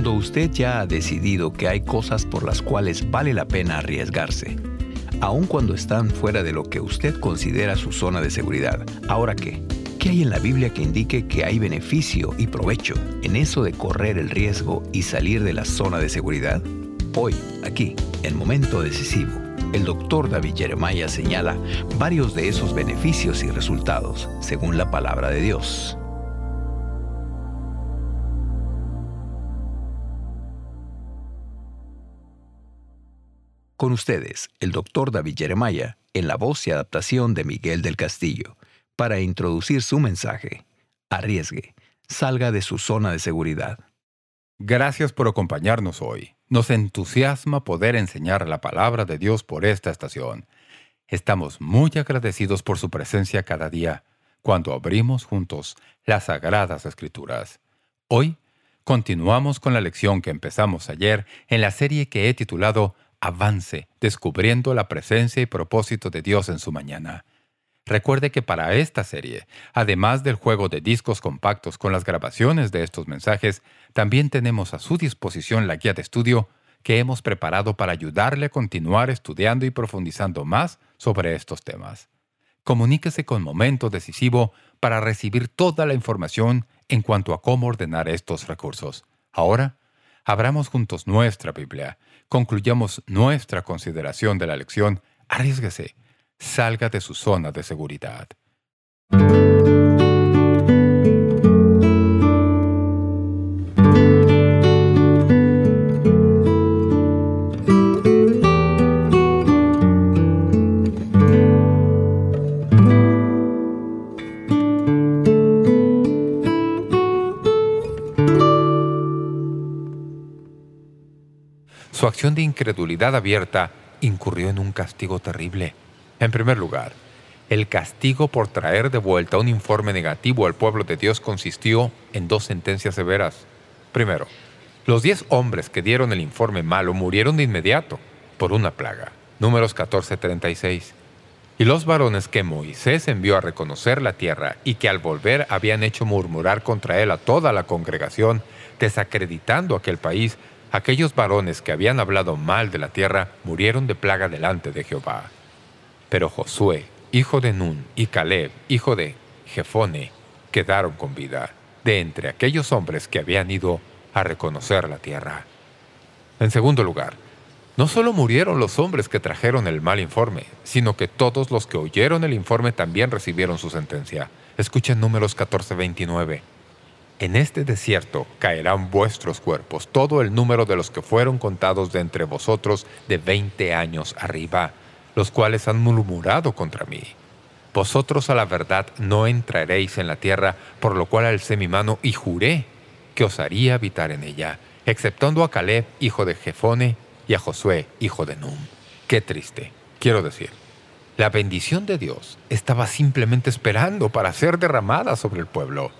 Cuando usted ya ha decidido que hay cosas por las cuales vale la pena arriesgarse, aun cuando están fuera de lo que usted considera su zona de seguridad, ¿ahora qué? ¿Qué hay en la Biblia que indique que hay beneficio y provecho en eso de correr el riesgo y salir de la zona de seguridad? Hoy, aquí, en Momento Decisivo, el doctor David Jeremiah señala varios de esos beneficios y resultados, según la palabra de Dios. Con ustedes, el doctor David Jeremiah, en la voz y adaptación de Miguel del Castillo para introducir su mensaje. Arriesgue, salga de su zona de seguridad. Gracias por acompañarnos hoy. Nos entusiasma poder enseñar la palabra de Dios por esta estación. Estamos muy agradecidos por su presencia cada día cuando abrimos juntos las Sagradas Escrituras. Hoy continuamos con la lección que empezamos ayer en la serie que he titulado Avance, descubriendo la presencia y propósito de Dios en su mañana. Recuerde que para esta serie, además del juego de discos compactos con las grabaciones de estos mensajes, también tenemos a su disposición la guía de estudio que hemos preparado para ayudarle a continuar estudiando y profundizando más sobre estos temas. Comuníquese con Momento Decisivo para recibir toda la información en cuanto a cómo ordenar estos recursos. Ahora, abramos juntos nuestra Biblia, concluyamos nuestra consideración de la lección, arriesguese salga de su zona de seguridad. Incredulidad abierta incurrió en un castigo terrible. En primer lugar, el castigo por traer de vuelta un informe negativo al pueblo de Dios consistió en dos sentencias severas. Primero, los diez hombres que dieron el informe malo murieron de inmediato por una plaga. Números 14.36. Y los varones que Moisés envió a reconocer la tierra y que al volver habían hecho murmurar contra él a toda la congregación, desacreditando aquel país, aquellos varones que habían hablado mal de la tierra murieron de plaga delante de Jehová. Pero Josué, hijo de Nun, y Caleb, hijo de Jefone, quedaron con vida, de entre aquellos hombres que habían ido a reconocer la tierra. En segundo lugar, no solo murieron los hombres que trajeron el mal informe, sino que todos los que oyeron el informe también recibieron su sentencia. Escuchen números 14-29. En este desierto caerán vuestros cuerpos, todo el número de los que fueron contados de entre vosotros de veinte años arriba, los cuales han murmurado contra mí. Vosotros a la verdad no entraréis en la tierra, por lo cual alcé mi mano y juré que os haría habitar en ella, exceptuando a Caleb, hijo de Jefone, y a Josué, hijo de Num. Qué triste, quiero decir. La bendición de Dios estaba simplemente esperando para ser derramada sobre el pueblo.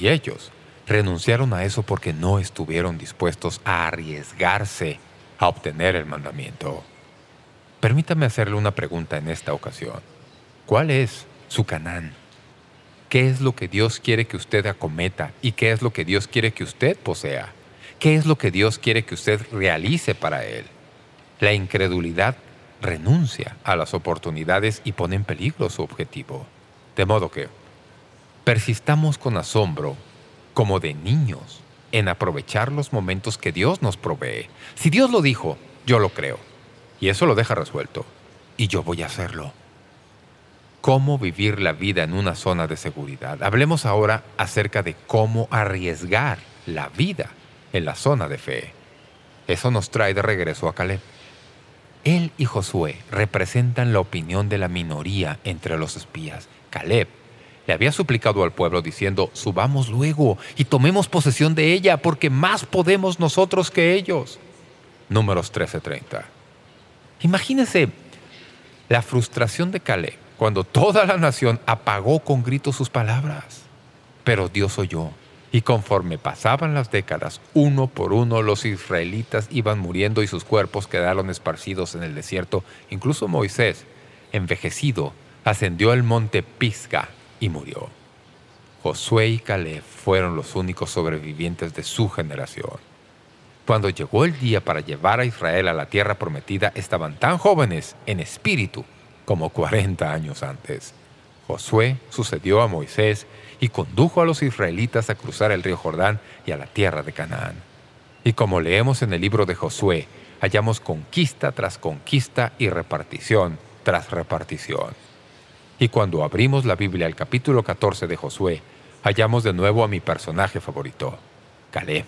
Y ellos renunciaron a eso porque no estuvieron dispuestos a arriesgarse a obtener el mandamiento. Permítame hacerle una pregunta en esta ocasión. ¿Cuál es su Canaán? ¿Qué es lo que Dios quiere que usted acometa y qué es lo que Dios quiere que usted posea? ¿Qué es lo que Dios quiere que usted realice para Él? La incredulidad renuncia a las oportunidades y pone en peligro su objetivo. De modo que persistamos con asombro, como de niños, en aprovechar los momentos que Dios nos provee. Si Dios lo dijo, yo lo creo. Y eso lo deja resuelto. Y yo voy a hacerlo. ¿Cómo vivir la vida en una zona de seguridad? Hablemos ahora acerca de cómo arriesgar la vida en la zona de fe. Eso nos trae de regreso a Caleb. Él y Josué representan la opinión de la minoría entre los espías. Caleb le había suplicado al pueblo diciendo, subamos luego y tomemos posesión de ella, porque más podemos nosotros que ellos. Números 13.30 Imagínese la frustración de Caleb cuando toda la nación apagó con gritos sus palabras. Pero Dios oyó, y conforme pasaban las décadas, uno por uno los israelitas iban muriendo y sus cuerpos quedaron esparcidos en el desierto. Incluso Moisés, envejecido, ascendió al monte Pisga y murió. Josué y Caleb fueron los únicos sobrevivientes de su generación. Cuando llegó el día para llevar a Israel a la tierra prometida, estaban tan jóvenes en espíritu como 40 años antes. Josué sucedió a Moisés y condujo a los israelitas a cruzar el río Jordán y a la tierra de Canaán. Y como leemos en el libro de Josué, hallamos conquista tras conquista y repartición tras repartición. Y cuando abrimos la Biblia al capítulo 14 de Josué, hallamos de nuevo a mi personaje favorito, Caleb.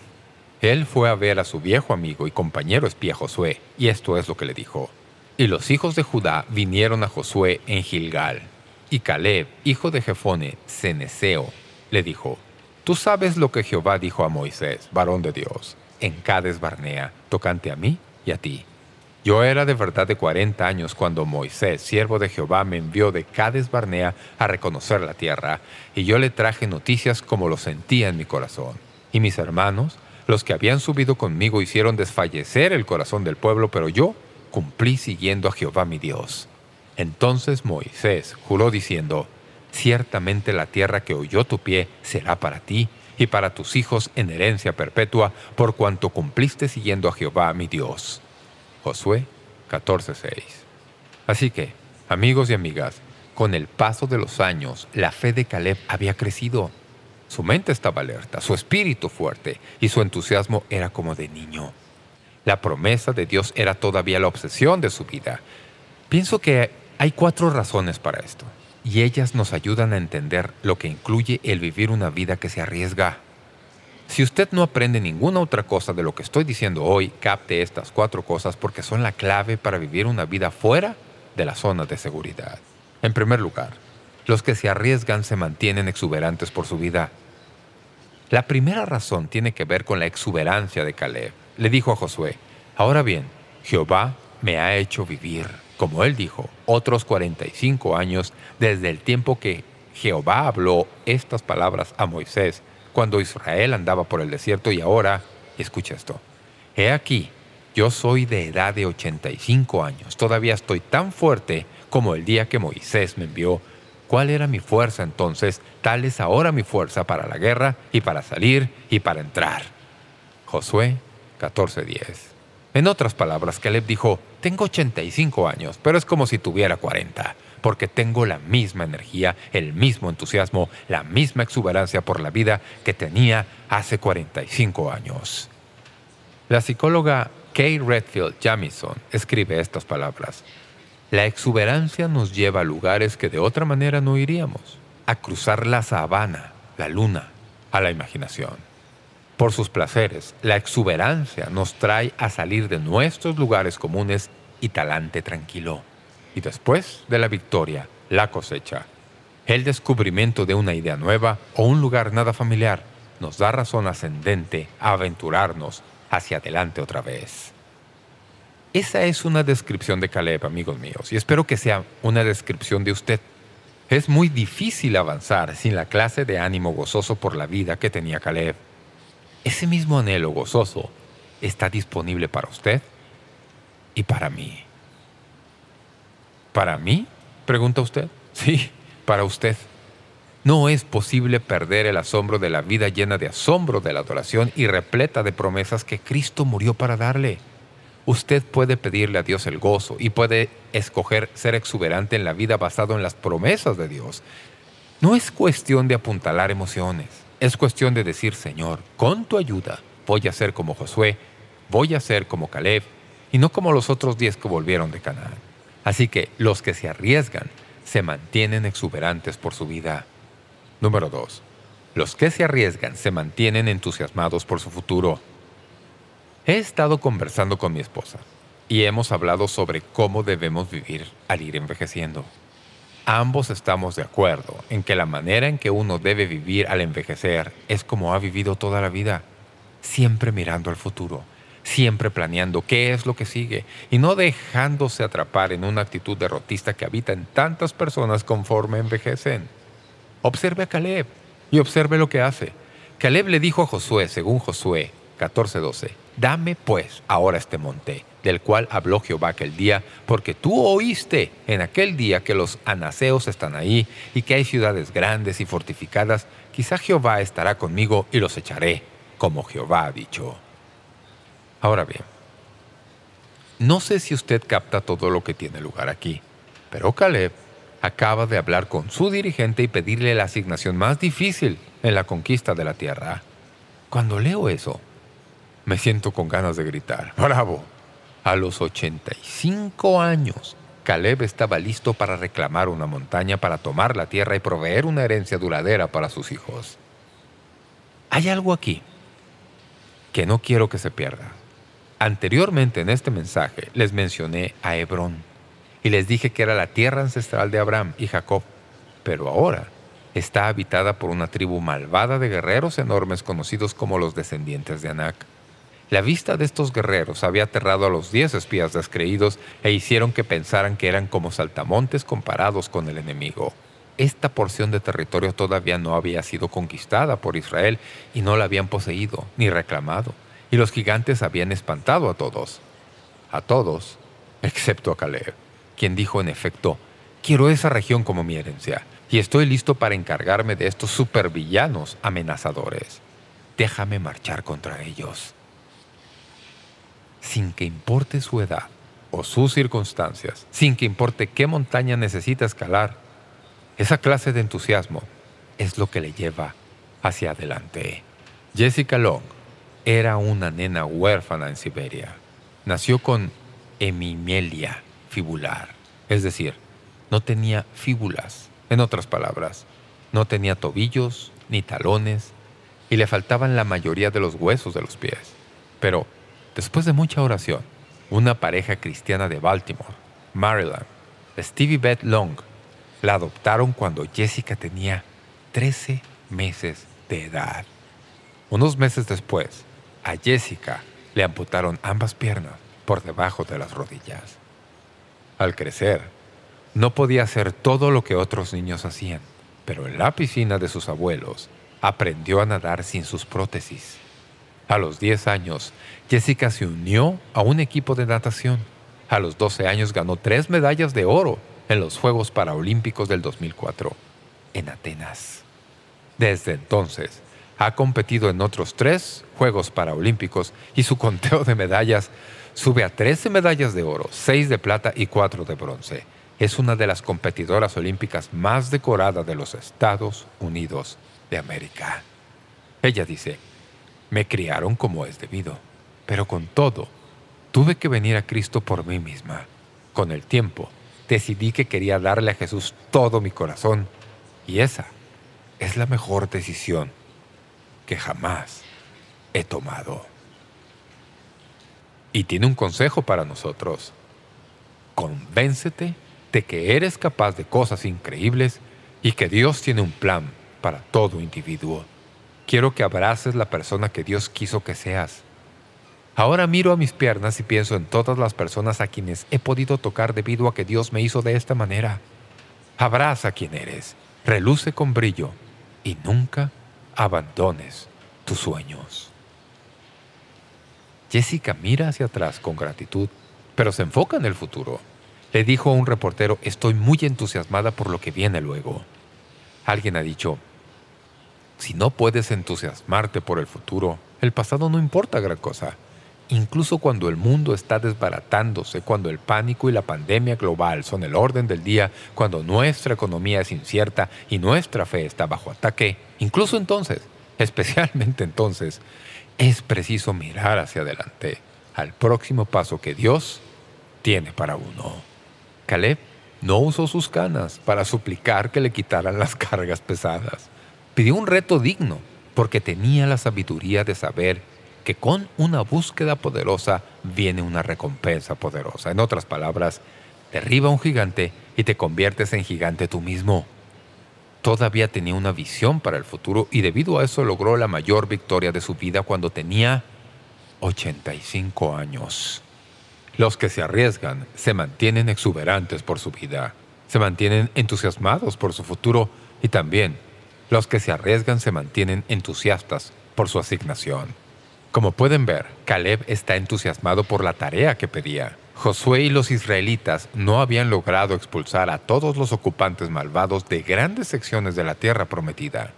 Él fue a ver a su viejo amigo y compañero espía Josué, y esto es lo que le dijo. Y los hijos de Judá vinieron a Josué en Gilgal. Y Caleb, hijo de Jefone, ceneseo, le dijo, Tú sabes lo que Jehová dijo a Moisés, varón de Dios, en Cades Barnea, tocante a mí y a ti. Yo era de verdad de cuarenta años cuando Moisés, siervo de Jehová, me envió de Cades Barnea a reconocer la tierra, y yo le traje noticias como lo sentía en mi corazón. Y mis hermanos, los que habían subido conmigo hicieron desfallecer el corazón del pueblo, pero yo cumplí siguiendo a Jehová mi Dios. Entonces Moisés juró diciendo, Ciertamente la tierra que oyó tu pie será para ti y para tus hijos en herencia perpetua, por cuanto cumpliste siguiendo a Jehová mi Dios. Josué 14.6 Así que, amigos y amigas, con el paso de los años, la fe de Caleb había crecido. Su mente estaba alerta, su espíritu fuerte y su entusiasmo era como de niño. La promesa de Dios era todavía la obsesión de su vida. Pienso que hay cuatro razones para esto, y ellas nos ayudan a entender lo que incluye el vivir una vida que se arriesga. Si usted no aprende ninguna otra cosa de lo que estoy diciendo hoy, capte estas cuatro cosas porque son la clave para vivir una vida fuera de la zona de seguridad. En primer lugar, los que se arriesgan se mantienen exuberantes por su vida. La primera razón tiene que ver con la exuberancia de Caleb. Le dijo a Josué, Ahora bien, Jehová me ha hecho vivir, como él dijo, otros 45 años desde el tiempo que Jehová habló estas palabras a Moisés cuando Israel andaba por el desierto y ahora, escucha esto, He aquí, yo soy de edad de 85 años, todavía estoy tan fuerte como el día que Moisés me envió ¿Cuál era mi fuerza entonces? Tal es ahora mi fuerza para la guerra y para salir y para entrar. Josué 14.10 En otras palabras, Caleb dijo, tengo 85 años, pero es como si tuviera 40, porque tengo la misma energía, el mismo entusiasmo, la misma exuberancia por la vida que tenía hace 45 años. La psicóloga Kay Redfield Jamison escribe estas palabras. La exuberancia nos lleva a lugares que de otra manera no iríamos, a cruzar la sabana, la luna, a la imaginación. Por sus placeres, la exuberancia nos trae a salir de nuestros lugares comunes y talante tranquilo. Y después de la victoria, la cosecha. El descubrimiento de una idea nueva o un lugar nada familiar nos da razón ascendente a aventurarnos hacia adelante otra vez. Esa es una descripción de Caleb, amigos míos, y espero que sea una descripción de usted. Es muy difícil avanzar sin la clase de ánimo gozoso por la vida que tenía Caleb. Ese mismo anhelo gozoso está disponible para usted y para mí. ¿Para mí? Pregunta usted. Sí, para usted. No es posible perder el asombro de la vida llena de asombro de la adoración y repleta de promesas que Cristo murió para darle. Usted puede pedirle a Dios el gozo y puede escoger ser exuberante en la vida basado en las promesas de Dios. No es cuestión de apuntalar emociones. Es cuestión de decir, Señor, con tu ayuda voy a ser como Josué, voy a ser como Caleb, y no como los otros diez que volvieron de Canaán. Así que los que se arriesgan se mantienen exuberantes por su vida. Número 2. Los que se arriesgan se mantienen entusiasmados por su futuro. He estado conversando con mi esposa y hemos hablado sobre cómo debemos vivir al ir envejeciendo. Ambos estamos de acuerdo en que la manera en que uno debe vivir al envejecer es como ha vivido toda la vida, siempre mirando al futuro, siempre planeando qué es lo que sigue y no dejándose atrapar en una actitud derrotista que habita en tantas personas conforme envejecen. Observe a Caleb y observe lo que hace. Caleb le dijo a Josué, según Josué 14.12, Dame pues ahora este monte, del cual habló Jehová aquel día, porque tú oíste en aquel día que los anaseos están ahí y que hay ciudades grandes y fortificadas. Quizá Jehová estará conmigo y los echaré, como Jehová ha dicho. Ahora bien, no sé si usted capta todo lo que tiene lugar aquí, pero Caleb acaba de hablar con su dirigente y pedirle la asignación más difícil en la conquista de la tierra. Cuando leo eso, me siento con ganas de gritar. ¡Bravo! A los 85 años, Caleb estaba listo para reclamar una montaña para tomar la tierra y proveer una herencia duradera para sus hijos. Hay algo aquí que no quiero que se pierda. Anteriormente en este mensaje les mencioné a Hebrón y les dije que era la tierra ancestral de Abraham y Jacob, pero ahora está habitada por una tribu malvada de guerreros enormes conocidos como los descendientes de Anak. La vista de estos guerreros había aterrado a los diez espías descreídos e hicieron que pensaran que eran como saltamontes comparados con el enemigo. Esta porción de territorio todavía no había sido conquistada por Israel y no la habían poseído ni reclamado, y los gigantes habían espantado a todos. A todos, excepto a Caleb, quien dijo en efecto, «Quiero esa región como mi herencia, y estoy listo para encargarme de estos supervillanos amenazadores. Déjame marchar contra ellos» sin que importe su edad o sus circunstancias, sin que importe qué montaña necesita escalar. Esa clase de entusiasmo es lo que le lleva hacia adelante. Jessica Long era una nena huérfana en Siberia. Nació con hemimelia fibular, es decir, no tenía fíbulas. En otras palabras, no tenía tobillos ni talones y le faltaban la mayoría de los huesos de los pies. Pero Después de mucha oración, una pareja cristiana de Baltimore, Maryland, Stevie Beth Long, la adoptaron cuando Jessica tenía 13 meses de edad. Unos meses después, a Jessica le amputaron ambas piernas por debajo de las rodillas. Al crecer, no podía hacer todo lo que otros niños hacían, pero en la piscina de sus abuelos aprendió a nadar sin sus prótesis. A los 10 años, Jessica se unió a un equipo de natación. A los 12 años ganó tres medallas de oro en los Juegos Paralímpicos del 2004, en Atenas. Desde entonces, ha competido en otros tres Juegos Paralímpicos y su conteo de medallas sube a 13 medallas de oro, 6 de plata y 4 de bronce. Es una de las competidoras olímpicas más decoradas de los Estados Unidos de América. Ella dice, me criaron como es debido. Pero con todo, tuve que venir a Cristo por mí misma. Con el tiempo, decidí que quería darle a Jesús todo mi corazón. Y esa es la mejor decisión que jamás he tomado. Y tiene un consejo para nosotros. Convéncete de que eres capaz de cosas increíbles y que Dios tiene un plan para todo individuo. Quiero que abraces la persona que Dios quiso que seas. Ahora miro a mis piernas y pienso en todas las personas a quienes he podido tocar debido a que Dios me hizo de esta manera. Abraza a quien eres, reluce con brillo y nunca abandones tus sueños. Jessica mira hacia atrás con gratitud, pero se enfoca en el futuro. Le dijo a un reportero, estoy muy entusiasmada por lo que viene luego. Alguien ha dicho, si no puedes entusiasmarte por el futuro, el pasado no importa gran cosa. Incluso cuando el mundo está desbaratándose, cuando el pánico y la pandemia global son el orden del día, cuando nuestra economía es incierta y nuestra fe está bajo ataque, incluso entonces, especialmente entonces, es preciso mirar hacia adelante, al próximo paso que Dios tiene para uno. Caleb no usó sus canas para suplicar que le quitaran las cargas pesadas. Pidió un reto digno, porque tenía la sabiduría de saber que con una búsqueda poderosa viene una recompensa poderosa. En otras palabras, derriba un gigante y te conviertes en gigante tú mismo. Todavía tenía una visión para el futuro y debido a eso logró la mayor victoria de su vida cuando tenía 85 años. Los que se arriesgan se mantienen exuberantes por su vida, se mantienen entusiasmados por su futuro y también los que se arriesgan se mantienen entusiastas por su asignación. Como pueden ver, Caleb está entusiasmado por la tarea que pedía. Josué y los israelitas no habían logrado expulsar a todos los ocupantes malvados de grandes secciones de la tierra prometida.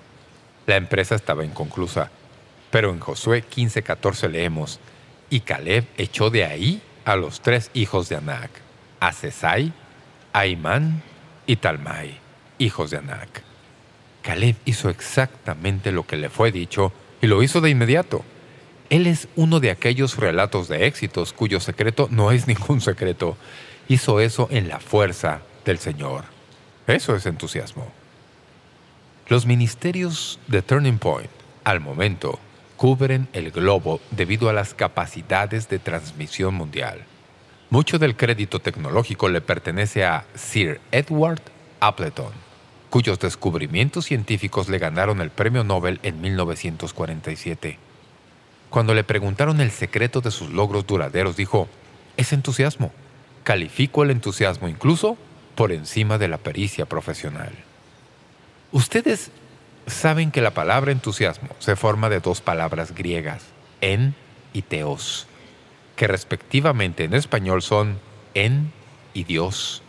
La empresa estaba inconclusa, pero en Josué 15.14 leemos, Y Caleb echó de ahí a los tres hijos de Anac, a Sesai, a Imán y Talmai, hijos de Anac. Caleb hizo exactamente lo que le fue dicho y lo hizo de inmediato. Él es uno de aquellos relatos de éxitos cuyo secreto no es ningún secreto. Hizo eso en la fuerza del Señor. Eso es entusiasmo. Los ministerios de Turning Point, al momento, cubren el globo debido a las capacidades de transmisión mundial. Mucho del crédito tecnológico le pertenece a Sir Edward Appleton, cuyos descubrimientos científicos le ganaron el premio Nobel en 1947. Cuando le preguntaron el secreto de sus logros duraderos, dijo, es entusiasmo. Califico el entusiasmo incluso por encima de la pericia profesional. Ustedes saben que la palabra entusiasmo se forma de dos palabras griegas, en y teos, que respectivamente en español son en y Dios.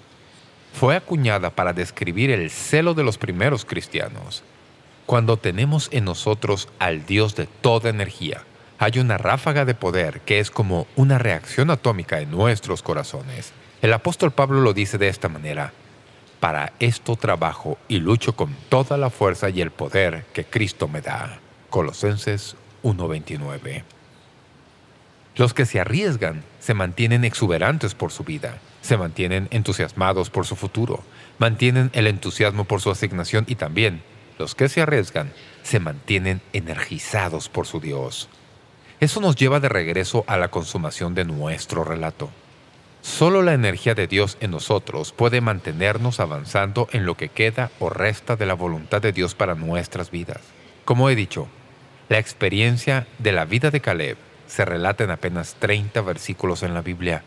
Fue acuñada para describir el celo de los primeros cristianos. Cuando tenemos en nosotros al Dios de toda energía, hay una ráfaga de poder que es como una reacción atómica en nuestros corazones. El apóstol Pablo lo dice de esta manera, «Para esto trabajo y lucho con toda la fuerza y el poder que Cristo me da». Colosenses 1.29 Los que se arriesgan se mantienen exuberantes por su vida, se mantienen entusiasmados por su futuro, mantienen el entusiasmo por su asignación y también los que se arriesgan se mantienen energizados por su Dios. Eso nos lleva de regreso a la consumación de nuestro relato. Solo la energía de Dios en nosotros puede mantenernos avanzando en lo que queda o resta de la voluntad de Dios para nuestras vidas. Como he dicho, la experiencia de la vida de Caleb se relata en apenas 30 versículos en la Biblia.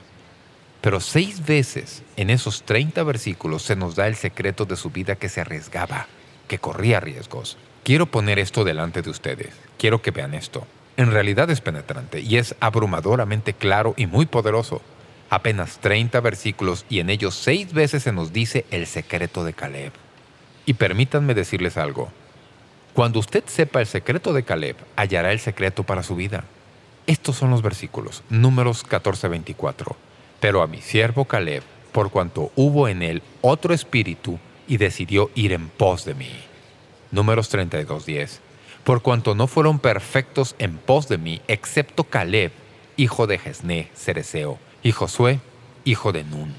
Pero seis veces en esos 30 versículos se nos da el secreto de su vida que se arriesgaba, que corría riesgos. Quiero poner esto delante de ustedes. Quiero que vean esto en realidad es penetrante y es abrumadoramente claro y muy poderoso. Apenas 30 versículos y en ellos seis veces se nos dice el secreto de Caleb. Y permítanme decirles algo. Cuando usted sepa el secreto de Caleb, hallará el secreto para su vida. Estos son los versículos, números 14-24. Pero a mi siervo Caleb, por cuanto hubo en él otro espíritu, y decidió ir en pos de mí. Números 32-10 por cuanto no fueron perfectos en pos de mí, excepto Caleb, hijo de Jesné, Cereseo, y Josué, hijo de Nun,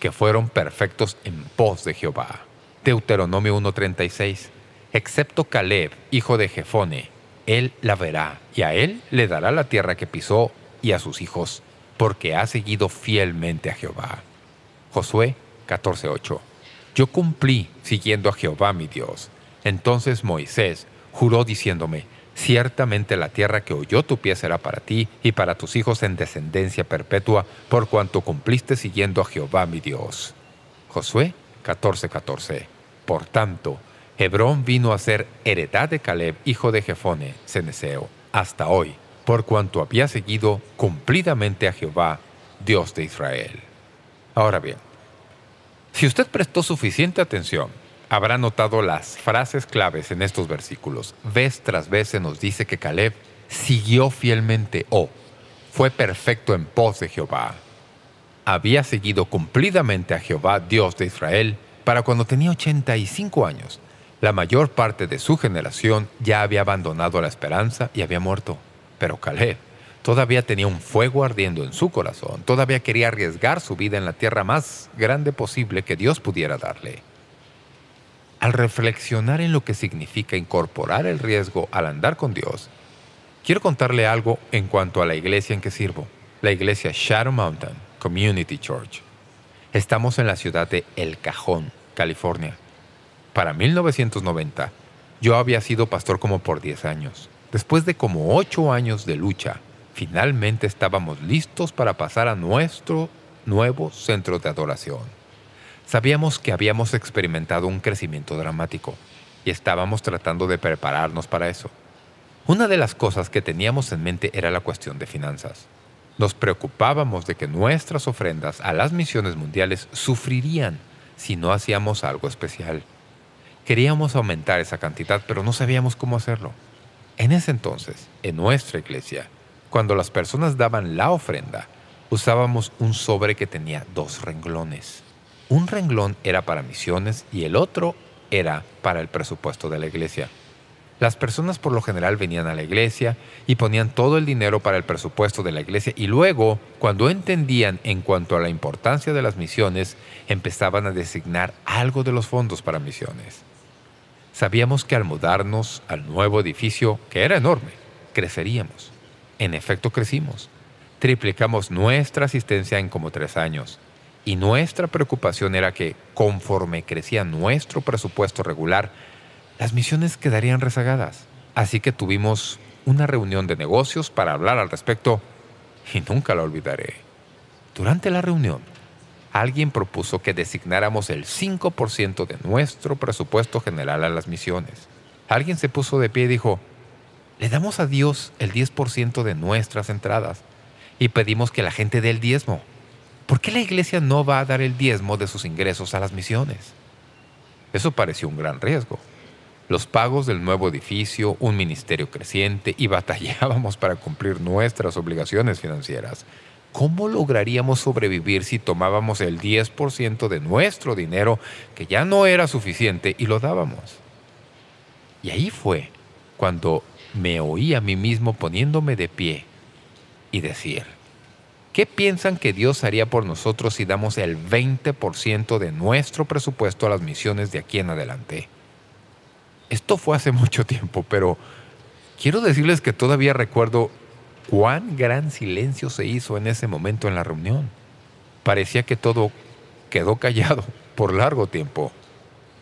que fueron perfectos en pos de Jehová. Deuteronomio 1.36 Excepto Caleb, hijo de Jefone, él la verá, y a él le dará la tierra que pisó y a sus hijos, porque ha seguido fielmente a Jehová. Josué 14.8 Yo cumplí siguiendo a Jehová mi Dios. Entonces Moisés juró diciéndome, Ciertamente la tierra que oyó tu pie será para ti y para tus hijos en descendencia perpetua, por cuanto cumpliste siguiendo a Jehová mi Dios. Josué 14:14 Por tanto, Hebrón vino a ser heredad de Caleb, hijo de Jefone, ceneseo, hasta hoy, por cuanto había seguido cumplidamente a Jehová, Dios de Israel. Ahora bien, si usted prestó suficiente atención habrá notado las frases claves en estos versículos. Vez tras vez se nos dice que Caleb siguió fielmente o fue perfecto en pos de Jehová. Había seguido cumplidamente a Jehová, Dios de Israel, para cuando tenía 85 años. La mayor parte de su generación ya había abandonado la esperanza y había muerto. Pero Caleb todavía tenía un fuego ardiendo en su corazón. Todavía quería arriesgar su vida en la tierra más grande posible que Dios pudiera darle. Al reflexionar en lo que significa incorporar el riesgo al andar con Dios, quiero contarle algo en cuanto a la iglesia en que sirvo, la iglesia Shadow Mountain Community Church. Estamos en la ciudad de El Cajón, California. Para 1990, yo había sido pastor como por 10 años. Después de como 8 años de lucha, finalmente estábamos listos para pasar a nuestro nuevo centro de adoración. Sabíamos que habíamos experimentado un crecimiento dramático y estábamos tratando de prepararnos para eso. Una de las cosas que teníamos en mente era la cuestión de finanzas. Nos preocupábamos de que nuestras ofrendas a las misiones mundiales sufrirían si no hacíamos algo especial. Queríamos aumentar esa cantidad, pero no sabíamos cómo hacerlo. En ese entonces, en nuestra iglesia, Cuando las personas daban la ofrenda, usábamos un sobre que tenía dos renglones. Un renglón era para misiones y el otro era para el presupuesto de la iglesia. Las personas por lo general venían a la iglesia y ponían todo el dinero para el presupuesto de la iglesia y luego, cuando entendían en cuanto a la importancia de las misiones, empezaban a designar algo de los fondos para misiones. Sabíamos que al mudarnos al nuevo edificio, que era enorme, creceríamos. En efecto crecimos. Triplicamos nuestra asistencia en como tres años. Y nuestra preocupación era que, conforme crecía nuestro presupuesto regular, las misiones quedarían rezagadas. Así que tuvimos una reunión de negocios para hablar al respecto y nunca la olvidaré. Durante la reunión, alguien propuso que designáramos el 5% de nuestro presupuesto general a las misiones. Alguien se puso de pie y dijo, le damos a Dios el 10% de nuestras entradas y pedimos que la gente dé el diezmo. ¿Por qué la iglesia no va a dar el diezmo de sus ingresos a las misiones? Eso pareció un gran riesgo. Los pagos del nuevo edificio, un ministerio creciente y batallábamos para cumplir nuestras obligaciones financieras. ¿Cómo lograríamos sobrevivir si tomábamos el 10% de nuestro dinero, que ya no era suficiente, y lo dábamos? Y ahí fue cuando me oí a mí mismo poniéndome de pie y decir, ¿qué piensan que Dios haría por nosotros si damos el 20% de nuestro presupuesto a las misiones de aquí en adelante? Esto fue hace mucho tiempo, pero quiero decirles que todavía recuerdo cuán gran silencio se hizo en ese momento en la reunión. Parecía que todo quedó callado por largo tiempo.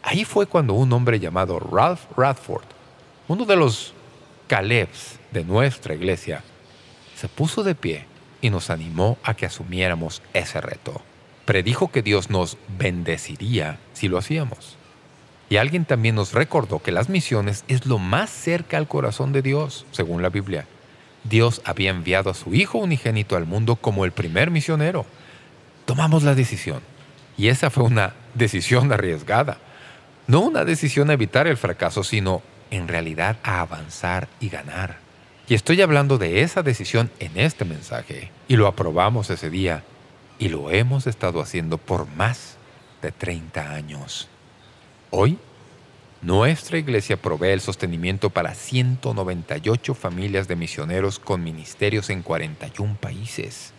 Ahí fue cuando un hombre llamado Ralph Radford, uno de los Calebs de nuestra iglesia, se puso de pie y nos animó a que asumiéramos ese reto. Predijo que Dios nos bendeciría si lo hacíamos. Y alguien también nos recordó que las misiones es lo más cerca al corazón de Dios, según la Biblia. Dios había enviado a su Hijo unigénito al mundo como el primer misionero. Tomamos la decisión. Y esa fue una decisión arriesgada. No una decisión a evitar el fracaso, sino en realidad a avanzar y ganar. Y estoy hablando de esa decisión en este mensaje. Y lo aprobamos ese día. Y lo hemos estado haciendo por más de 30 años. Hoy, nuestra iglesia provee el sostenimiento para 198 familias de misioneros con ministerios en 41 países,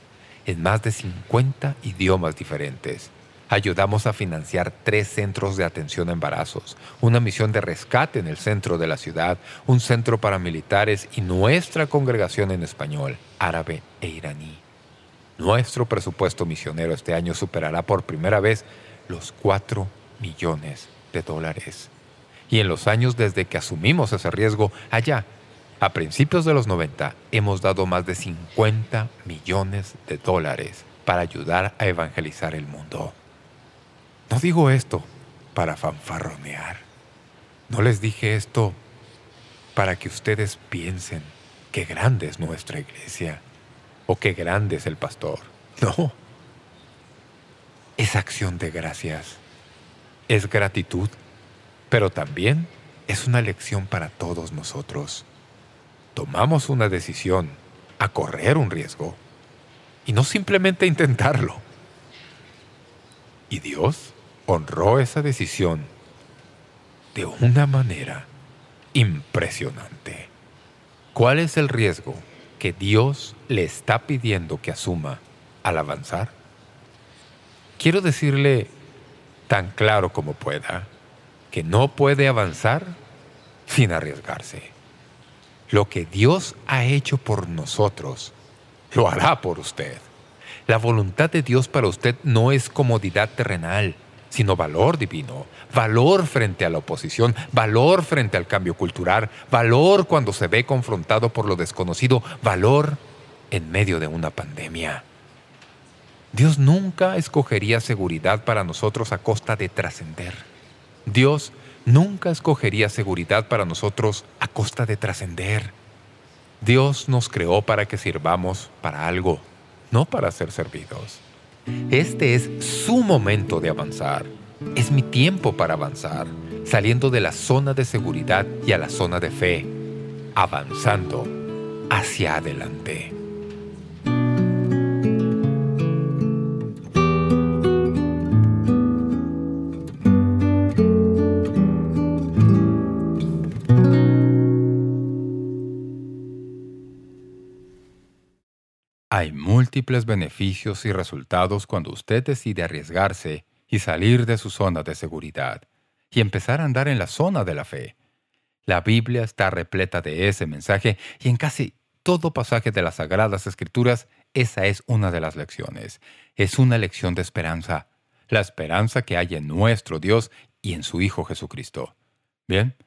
en más de 50 idiomas diferentes. Ayudamos a financiar tres centros de atención a embarazos, una misión de rescate en el centro de la ciudad, un centro para militares y nuestra congregación en español, árabe e iraní. Nuestro presupuesto misionero este año superará por primera vez los 4 millones de dólares. Y en los años desde que asumimos ese riesgo, allá, a principios de los 90, hemos dado más de 50 millones de dólares para ayudar a evangelizar el mundo. No digo esto para fanfarronear. No les dije esto para que ustedes piensen qué grande es nuestra iglesia o qué grande es el pastor. No. Es acción de gracias. Es gratitud, pero también es una lección para todos nosotros. Tomamos una decisión a correr un riesgo y no simplemente intentarlo. Y Dios honró esa decisión de una manera impresionante. ¿Cuál es el riesgo que Dios le está pidiendo que asuma al avanzar? Quiero decirle tan claro como pueda que no puede avanzar sin arriesgarse. Lo que Dios ha hecho por nosotros, lo hará por usted. La voluntad de Dios para usted no es comodidad terrenal, sino valor divino, valor frente a la oposición, valor frente al cambio cultural, valor cuando se ve confrontado por lo desconocido, valor en medio de una pandemia. Dios nunca escogería seguridad para nosotros a costa de trascender. Dios nunca escogería seguridad para nosotros a costa de trascender. Dios nos creó para que sirvamos para algo, no para ser servidos. Este es su momento de avanzar. Es mi tiempo para avanzar, saliendo de la zona de seguridad y a la zona de fe, avanzando hacia adelante. Múltiples beneficios y resultados cuando usted decide arriesgarse y salir de su zona de seguridad y empezar a andar en la zona de la fe. La Biblia está repleta de ese mensaje y en casi todo pasaje de las Sagradas Escrituras esa es una de las lecciones. Es una lección de esperanza, la esperanza que hay en nuestro Dios y en su Hijo Jesucristo. Bien,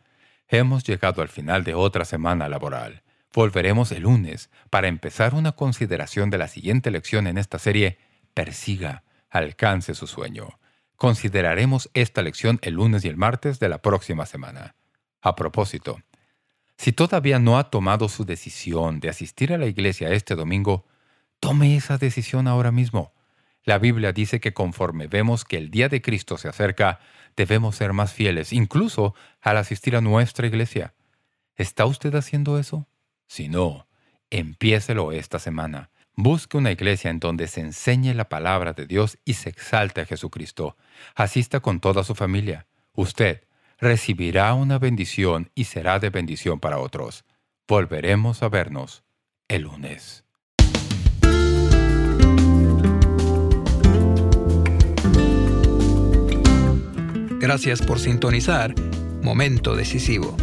hemos llegado al final de otra semana laboral. Volveremos el lunes para empezar una consideración de la siguiente lección en esta serie, Persiga, alcance su sueño. Consideraremos esta lección el lunes y el martes de la próxima semana. A propósito, si todavía no ha tomado su decisión de asistir a la iglesia este domingo, tome esa decisión ahora mismo. La Biblia dice que conforme vemos que el día de Cristo se acerca, debemos ser más fieles, incluso al asistir a nuestra iglesia. ¿Está usted haciendo eso? Si no, empiécelo esta semana. Busque una iglesia en donde se enseñe la palabra de Dios y se exalte a Jesucristo. Asista con toda su familia. Usted recibirá una bendición y será de bendición para otros. Volveremos a vernos el lunes. Gracias por sintonizar Momento Decisivo.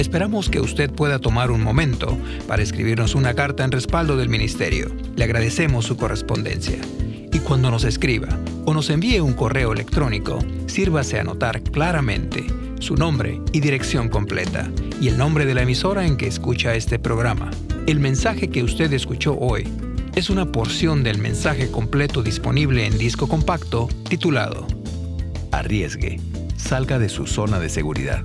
Esperamos que usted pueda tomar un momento para escribirnos una carta en respaldo del ministerio. Le agradecemos su correspondencia. Y cuando nos escriba o nos envíe un correo electrónico, sírvase a anotar claramente su nombre y dirección completa y el nombre de la emisora en que escucha este programa. El mensaje que usted escuchó hoy es una porción del mensaje completo disponible en disco compacto titulado Arriesgue, salga de su zona de seguridad.